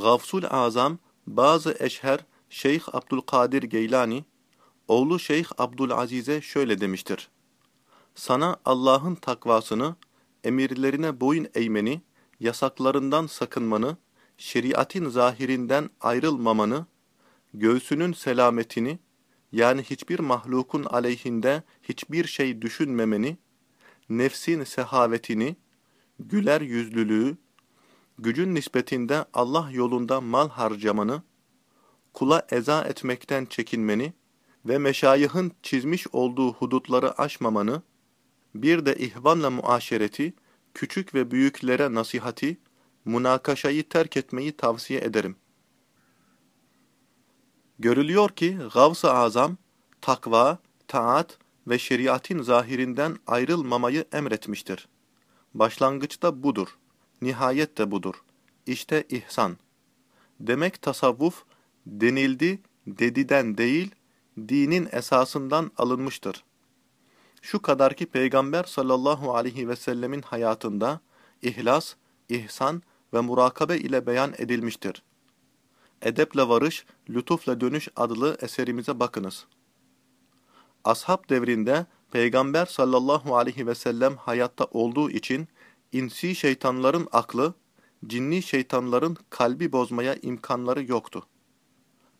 Gavsul Azam bazı eşher Şeyh Abdülkadir Geylani, oğlu Şeyh Abdülaziz'e şöyle demiştir. Sana Allah'ın takvasını, emirlerine boyun eğmeni, yasaklarından sakınmanı, şeriatin zahirinden ayrılmamanı, göğsünün selametini, yani hiçbir mahlukun aleyhinde hiçbir şey düşünmemeni, nefsin sehavetini, güler yüzlülüğü, gücün nispetinde Allah yolunda mal harcamanı, kula eza etmekten çekinmeni ve meşayihın çizmiş olduğu hudutları aşmamanı, bir de ihvanla muaşereti, küçük ve büyüklere nasihati, münakaşayı terk etmeyi tavsiye ederim. Görülüyor ki Gavs-ı Azam, takva, taat ve şeriatin zahirinden ayrılmamayı emretmiştir. Başlangıçta budur, nihayet de budur. İşte ihsan. Demek tasavvuf, denildi, dediden değil, dinin esasından alınmıştır. Şu kadar ki Peygamber sallallahu aleyhi ve sellemin hayatında ihlas, ihsan ve murakabe ile beyan edilmiştir. Edeple Varış, Lütufla Dönüş adlı eserimize bakınız. Ashab devrinde Peygamber sallallahu aleyhi ve sellem hayatta olduğu için insi şeytanların aklı, cinni şeytanların kalbi bozmaya imkanları yoktu.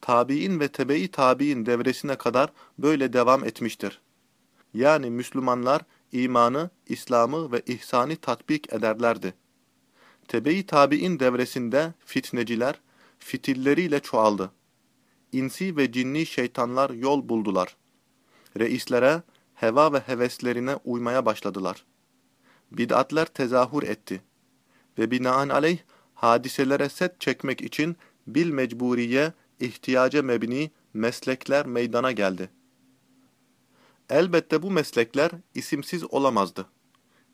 Tabi'in ve tebe-i tabi'in devresine kadar böyle devam etmiştir. Yani Müslümanlar imanı, İslam'ı ve ihsani tatbik ederlerdi. Tebe-i tabi'in devresinde fitneciler, fitilleriyle çoğaldı. İnsi ve cinni şeytanlar yol buldular. Reislere, heva ve heveslerine uymaya başladılar. Bid'atler tezahür etti. Ve binaenaleyh hadiselere set çekmek için bil mecburiye, ihtiyaca mebni meslekler meydana geldi. Elbette bu meslekler isimsiz olamazdı.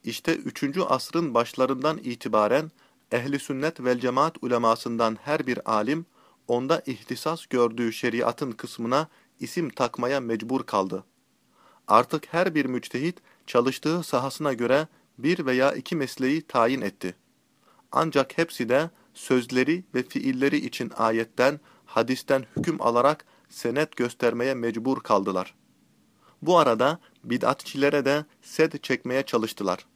İşte 3. asrın başlarından itibaren ehli sünnet vel cemaat ulemasından her bir alim onda ihtisas gördüğü şeriatın kısmına isim takmaya mecbur kaldı. Artık her bir müçtehit çalıştığı sahasına göre bir veya iki mesleği tayin etti. Ancak hepsi de sözleri ve fiilleri için ayetten, hadisten hüküm alarak senet göstermeye mecbur kaldılar. Bu arada bid'atçilere de sed çekmeye çalıştılar.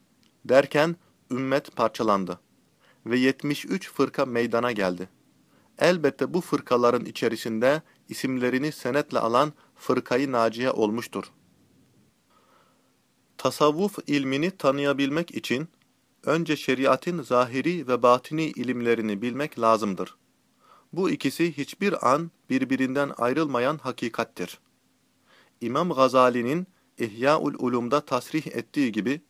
Derken ümmet parçalandı ve 73 fırka meydana geldi. Elbette bu fırkaların içerisinde isimlerini senetle alan fırkayı naciye olmuştur. Tasavvuf ilmini tanıyabilmek için önce şeriatin zahiri ve batini ilimlerini bilmek lazımdır. Bu ikisi hiçbir an birbirinden ayrılmayan hakikattir. İmam Gazali'nin İhya-ul Ulum'da tasrih ettiği gibi,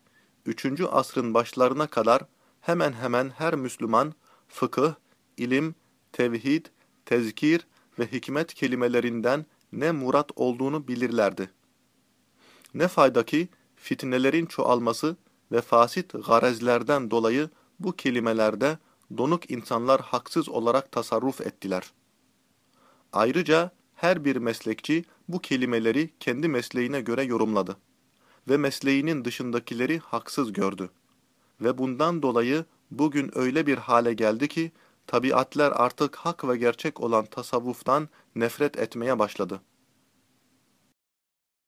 3. asrın başlarına kadar hemen hemen her Müslüman fıkıh, ilim, tevhid, tezkir ve hikmet kelimelerinden ne murat olduğunu bilirlerdi. Ne fayda ki fitnelerin çoğalması ve fasit garezlerden dolayı bu kelimelerde donuk insanlar haksız olarak tasarruf ettiler. Ayrıca her bir meslekçi bu kelimeleri kendi mesleğine göre yorumladı ve mesleğinin dışındakileri haksız gördü. Ve bundan dolayı bugün öyle bir hale geldi ki, tabiatler artık hak ve gerçek olan tasavvuftan nefret etmeye başladı.